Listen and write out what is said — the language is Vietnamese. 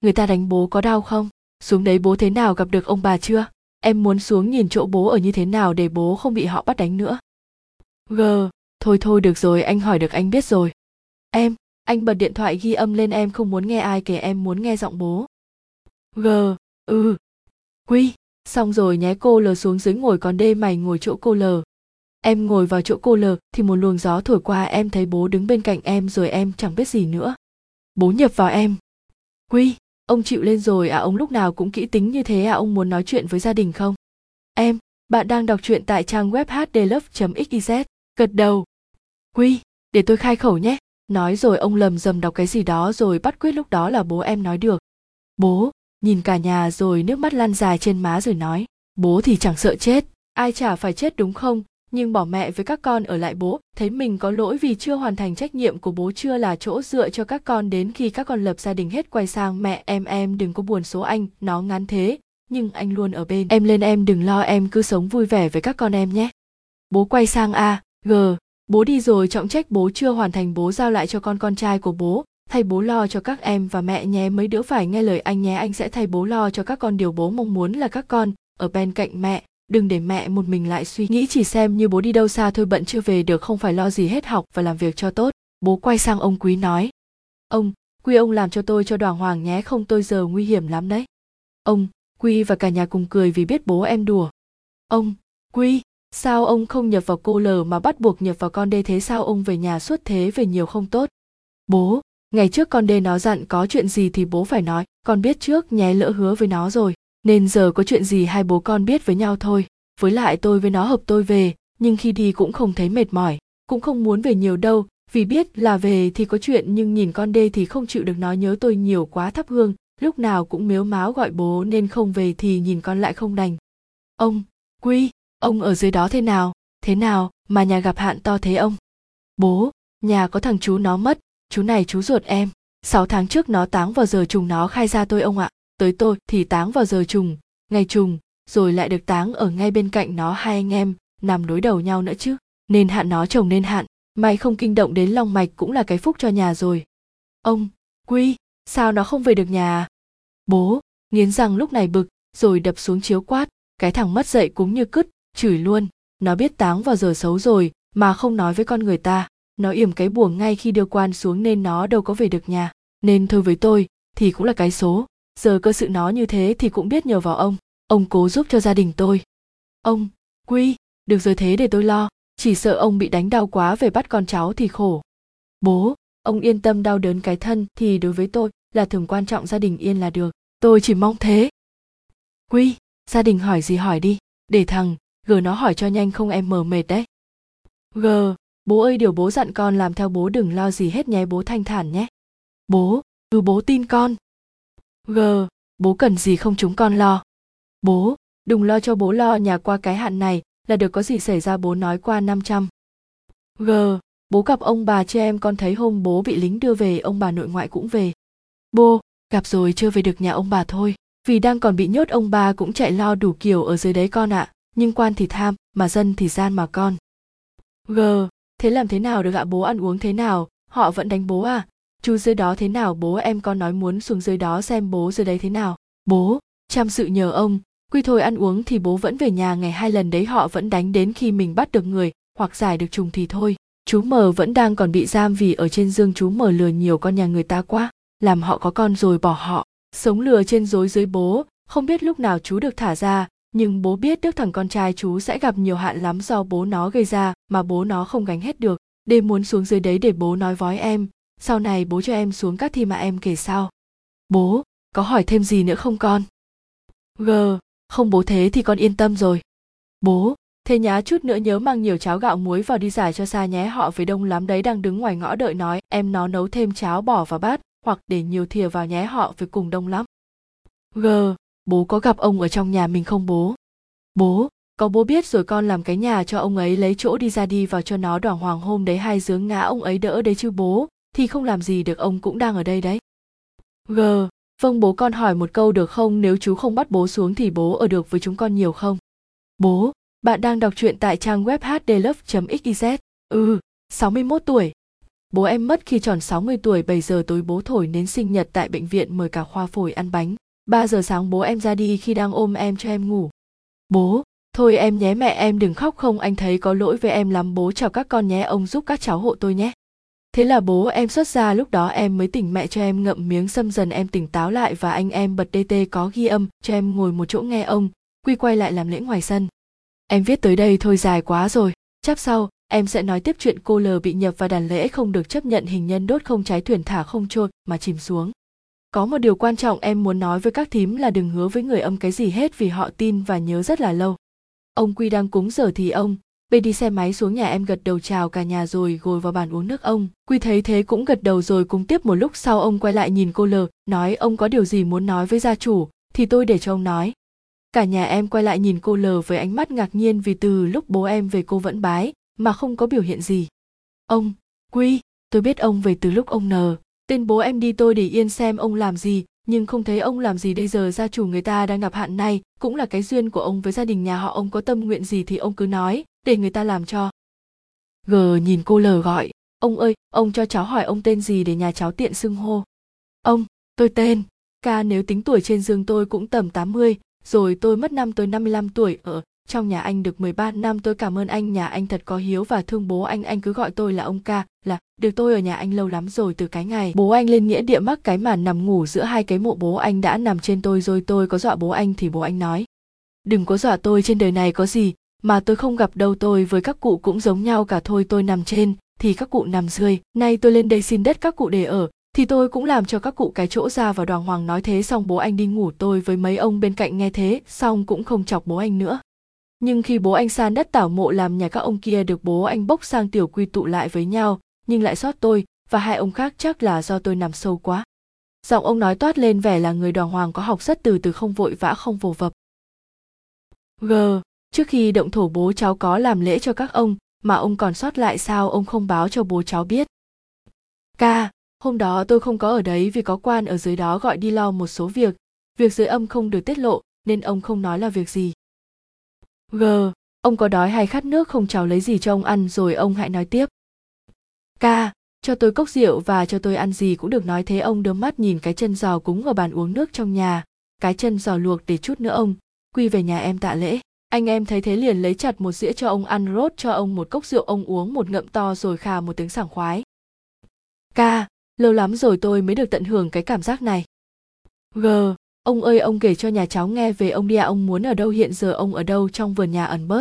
người ta đánh bố có đau không? Xuống đấy bố thế nào gặp được ông bà chưa? Em muốn xuống nhìn chỗ bố ở như thế nào để bố không bị họ bắt đánh nữa. G, thôi thôi được rồi, anh hỏi được anh biết rồi. Em, anh bật điện thoại ghi âm lên em không muốn nghe ai kể, em muốn nghe giọng bố. G ừ. Quy, xong rồi nhé, cô lờ xuống dưới ngồi còn đê mày ngồi chỗ cô lờ em ngồi vào chỗ cô lờ thì một luồng gió thổi qua, em thấy bố đứng bên cạnh em rồi em chẳng biết gì nữa. Bố nhập vào em. Quy ông chịu lên rồi à? Ông lúc nào cũng kỹ tính như thế à? Ông muốn nói chuyện với gia đình không? Em, bạn đang đọc truyện tại trang web hdlove xyz gật đầu. Quy, để tôi khai khẩu nhé. Nói rồi ông lầm rầm đọc cái gì đó rồi bắt quyết lúc đó là bố em nói được. Bố, nhìn cả nhà rồi nước mắt lan dài trên má rồi nói, bố thì chẳng sợ chết. Ai chả phải chết đúng không? Nhưng bỏ mẹ với các con ở lại bố, thấy mình có lỗi vì chưa hoàn thành trách nhiệm của bố chưa là chỗ dựa cho các con đến khi các con lập gia đình hết quay sang mẹ em em đừng có buồn số anh, nó ngán thế. Nhưng anh luôn ở bên. Em lên em đừng lo, em cứ sống vui vẻ với các con em nhé. Bố quay sang a, g, bố đi rồi trọng trách bố chưa hoàn thành bố giao lại cho con con trai của bố. Thay bố lo cho các em và mẹ nhé, mấy đứa phải nghe lời anh nhé, anh sẽ thay bố lo cho các con điều bố mong muốn là các con. Ở bên cạnh mẹ đừng để mẹ một mình lại suy nghĩ chỉ xem như bố đi đâu xa thôi, bận chưa về được không phải lo gì hết học và làm việc cho tốt. Bố quay sang ông quý nói, ông quy ông làm cho tôi cho đoàn hoàng nhé, không tôi giờ nguy hiểm lắm đấy. Ông quy và cả nhà cùng cười vì biết bố em đùa. Ông quy sao ông không nhập vào cô lờ mà bắt buộc nhập vào con đê thế? Sao ông về nhà suốt thế, về nhiều không tốt? Bố, ngày trước con đê nó dặn có chuyện gì thì bố phải nói. Con biết trước nhé, lỡ hứa với nó rồi nên giờ có chuyện gì hai bố con biết với nhau thôi. Với lại tôi với nó hợp tôi về, nhưng khi đi cũng không thấy mệt mỏi, cũng không muốn về nhiều đâu. Vì biết là về thì có chuyện, nhưng nhìn con đê thì không chịu được nói nhớ tôi nhiều quá thắp hương. Lúc nào cũng miếu máo gọi bố nên không về thì nhìn con lại không đành. Ông, quy, ông ở dưới đó thế nào? Thế nào mà nhà gặp hạn to thế ông? Bố, nhà có thằng chú nó mất. Chú này chú ruột em. Sáu tháng trước nó táng vào giờ trùng nó khai ra tôi ông ạ tới tôi thì táng vào giờ trùng, ngày trùng, rồi lại được táng ở ngay bên cạnh nó hai anh em, nằm đối đầu nhau nữa chứ. Nên hạn nó chồng nên hạn, may không kinh động đến long mạch cũng là cái phúc cho nhà rồi. Ông, quy, sao nó không về được nhà à? bố, nghiến răng lúc này bực, rồi đập xuống chiếu quát, cái thằng mất dậy cũng như cứt, chửi luôn. Nó biết táng vào giờ xấu rồi, mà không nói với con người ta. Nó yểm cái buồng ngay khi đưa quan xuống nên nó đâu có về được nhà. Nên thôi với tôi, thì cũng là cái số giờ cơ sự nó như thế thì cũng biết nhờ vào ông. Ông cố giúp cho gia đình tôi. Ông, quy, được rồi thế để tôi lo. Chỉ sợ ông bị đánh đau quá về bắt con cháu thì khổ. Bố, ông yên tâm đau đớn cái thân thì đối với tôi là thường quan trọng gia đình yên là được. Tôi chỉ mong thế. Quy, gia đình hỏi gì hỏi đi. Để thằng g nó hỏi cho nhanh không em mờ mệt đấy. G, bố ơi điều bố dặn con làm theo bố đừng lo gì hết nhé bố thanh thản nhé. Bố, cứ bố tin con g bố cần gì không chúng con lo bố đừng lo cho bố lo nhà qua cái hạn này là được có gì xảy ra bố nói qua 500. G. Bố gặp ông bà cho em con thấy hôm bố bị lính đưa về ông bà nội ngoại cũng về. Bố, gặp rồi chưa về được nhà ông bà thôi. Vì đang còn bị nhốt ông bà cũng chạy lo đủ kiểu ở dưới đấy con ạ. À. Nhưng quan thì tham, mà dân thì gian mà con. G. Thế làm thế nào được ạ bố ăn uống thế nào? Họ vẫn đánh bố à? Chú dưới đó thế nào bố? Em con nói muốn xuống dưới đó xem bố dưới đấy thế nào. Bố, chăm sự nhờ ông, quy thôi ăn uống thì bố vẫn về nhà ngày hai lần đấy họ vẫn đánh đến khi mình bắt được người hoặc giải được trùng thì thôi. Chú mờ vẫn đang còn bị giam vì ở trên dương chú mờ lừa nhiều con nhà người ta quá làm họ có con rồi bỏ họ. Sống lừa trên dối dưới bố không biết lúc nào chú được thả ra nhưng bố biết đức thằng con trai chú sẽ gặp nhiều hạn lắm do bố nó gây ra mà bố nó không gánh hết được. Đêm muốn xuống dưới đấy để bố nói vói em sau này bố cho em xuống các thi mà em kể sao bố, có hỏi thêm gì nữa không con? G, không bố thế thì con yên tâm rồi. Bố, thế nhá chút nữa nhớ mang nhiều cháo gạo muối vào đi giải cho xa nhé. Họ với đông lắm đấy, đang đứng ngoài ngõ đợi nói. Em nó nấu thêm cháo bỏ vào bát, hoặc để nhiều thìa vào nhé. Họ với cùng đông lắm. G, bố có gặp ông ở trong nhà mình không bố? Bố, có bố biết rồi con làm cái nhà cho ông ấy lấy chỗ đi ra đi vào cho nó đoảng hoàng hôm đấy, hai dướng ngã ông ấy đỡ đấy chứ bố thì không làm gì được ông cũng đang ở đây đấy g Vâng bố con hỏi một câu được không nếu chú không bắt bố xuống thì bố ở được với chúng con nhiều không? Bố, bạn đang đọc truyện tại trang web hdlove.xyz. Ừ, 61 tuổi. Bố em mất khi tròn 60 tuổi 7 giờ tối bố thổi nến sinh nhật tại bệnh viện mời cả khoa phổi ăn bánh. 3 giờ sáng bố em ra đi khi đang ôm em cho em ngủ. Bố, thôi em nhé mẹ em đừng khóc không anh thấy có lỗi với em lắm bố chào các con nhé ông giúp các cháu hộ tôi nhé. Thế là bố em xuất ra lúc đó em mới tỉnh mẹ cho em ngậm miếng xâm dần em tỉnh táo lại và anh em bật DT có ghi âm cho em ngồi một chỗ nghe ông, quy quay lại làm lễ ngoài sân. Em viết tới đây thôi dài quá rồi, chắp sau, em sẽ nói tiếp chuyện cô L bị nhập vào đàn lễ không được chấp nhận hình nhân đốt không trái thuyền thả không trôi mà chìm xuống. Có một điều quan trọng em muốn nói với các thím là đừng hứa với người âm cái gì hết vì họ tin và nhớ rất là lâu. Ông Quy đang cúng giờ thì ông, Bê đi xe máy xuống nhà em gật đầu chào cả nhà rồi ngồi vào bàn uống nước ông. Quy thấy thế cũng gật đầu rồi cùng tiếp một lúc sau ông quay lại nhìn cô L, nói ông có điều gì muốn nói với gia chủ, thì tôi để cho ông nói. Cả nhà em quay lại nhìn cô L với ánh mắt ngạc nhiên vì từ lúc bố em về cô vẫn bái, mà không có biểu hiện gì. Ông, Quy, tôi biết ông về từ lúc ông N, tên bố em đi tôi để yên xem ông làm gì, nhưng không thấy ông làm gì bây giờ gia chủ người ta đang gặp hạn này, cũng là cái duyên của ông với gia đình nhà họ ông có tâm nguyện gì thì ông cứ nói, để người ta làm cho. G nhìn cô l gọi ông ơi ông cho cháu hỏi ông tên gì để nhà cháu tiện xưng hô? Ông tôi tên. Ca nếu tính tuổi trên dương tôi cũng tầm 80, rồi tôi mất năm tôi 55 tuổi ở trong nhà anh được 13 năm, tôi cảm ơn anh. Nhà anh thật có hiếu và thương bố anh. Anh cứ gọi tôi là ông ca, là, được, tôi ở nhà anh lâu lắm rồi, từ cái ngày bố anh lên nghĩa địa mắc cái màn nằm ngủ giữa hai cái mộ bố anh đã nằm trên tôi rồi tôi có dọa bố anh thì bố anh nói, đừng có dọa tôi, trên đời này có gì mà tôi không gặp đâu. Tôi với các cụ cũng giống nhau, cả thôi tôi nằm trên thì các cụ nằm dưới. Nay tôi lên đây xin đất các cụ để ở thì tôi cũng làm cho các cụ cái chỗ ra. Và đoàn hoàng nói thế, xong bố anh đi ngủ, tôi với mấy ông bên cạnh nghe thế, xong cũng không chọc bố anh nữa nhưng khi bố anh san đất tảo mộ làm nhà các ông kia được bố anh bốc sang tiểu quy tụ lại với nhau, nhưng lại sót tôi, và hai ông khác chắc là do tôi nằm sâu quá. Giọng ông nói toát lên vẻ là người đoàn hoàng có học rất từ từ không vội vã không vồ vập. G, trước khi động thổ bố cháu có làm lễ cho các ông, mà ông còn sót lại sao ông không báo cho bố cháu biết? Ca hôm đó tôi không có ở đấy vì có quan ở dưới đó gọi đi lo một số việc. Việc dưới âm không được tiết lộ, nên ông không nói là việc gì g. Ông có đói hay khát nước không cháu lấy gì cho ông ăn rồi ông hãy nói tiếp. Ca cho tôi cốc rượu và cho tôi ăn gì cũng được nói thế ông đưa mắt nhìn cái chân giò cúng ở bàn uống nước trong nhà. Cái chân giò luộc để chút nữa ông. Quy về nhà em tạ lễ. Anh em thấy thế liền lấy chặt một dĩa cho ông ăn, rốt cho ông một cốc rượu, ông uống một ngậm to rồi khà một tiếng sảng khoái. Ca lâu lắm rồi tôi mới được tận hưởng cái cảm giác này. G ông ơi, ông kể cho nhà cháu nghe về ông đi à. Ông muốn ở đâu, hiện giờ ông ở đâu trong vườn nhà ẩn bớt?